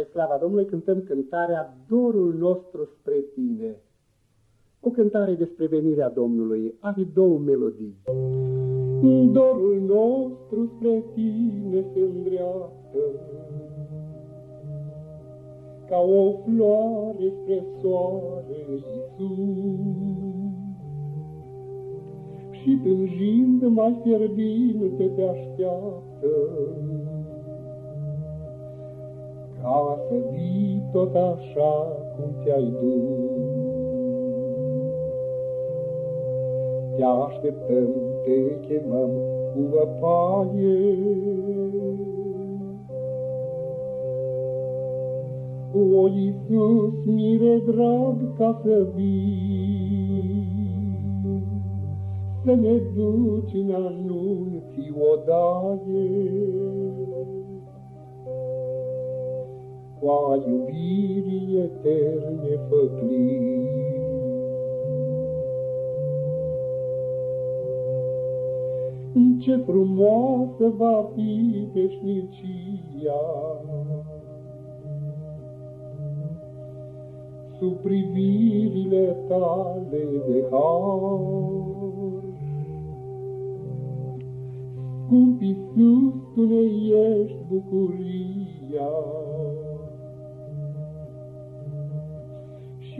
Spre slava Domnului cântăm cântarea Dorul nostru spre tine. O cântare despre venirea Domnului are două melodii. Dorul nostru spre tine se îndreaptă, Ca o floare spre soare, Iisus. Și tânjind mai fierbinte te așteaptă, Ca să vii tot așa cum te-ai dus. Te așteptăm, te chemăm cu văpaie. O, Iisus, mire drag, ca să vii, Să ne duci în anunții odaie. Cu a iubirii eterne făclii, Ce frumoasă va fi veșnicia! Sub privirile tale de har. Scump Iisus, Tu ne ești bucuria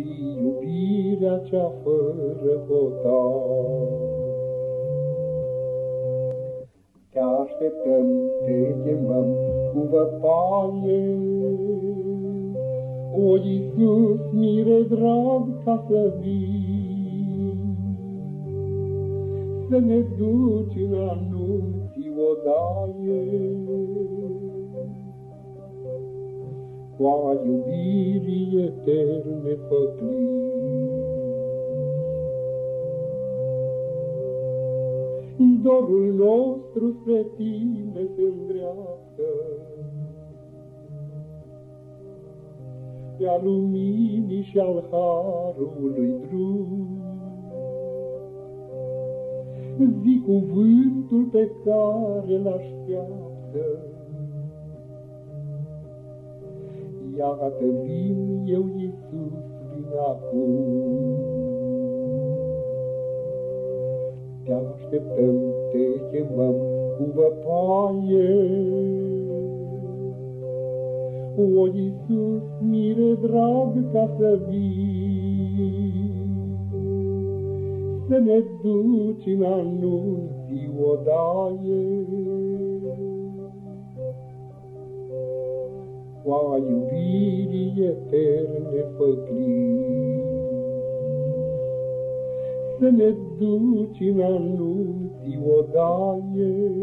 și iubirea cea fără hotar. Te așteptăm, te chemăm cu văpaie. O, Iisus, mire drag ca să vii, Să ne duci în anunții odaie. Cu a iubirii eterne făclii. dorul nostru spre tine se îndreaptă. Pe-a luminii și al harului drum, zi cuvântul pe care l-așteaptă. Iată vin eu, Iisus, vin acum. Te așteptăm, te chemăm cu văpaie. O, Iisus, mire drag ca să vii, Să ne duci în anunții odaie. Cu a iubirii eterne făclii să ne duci în anunții odaie.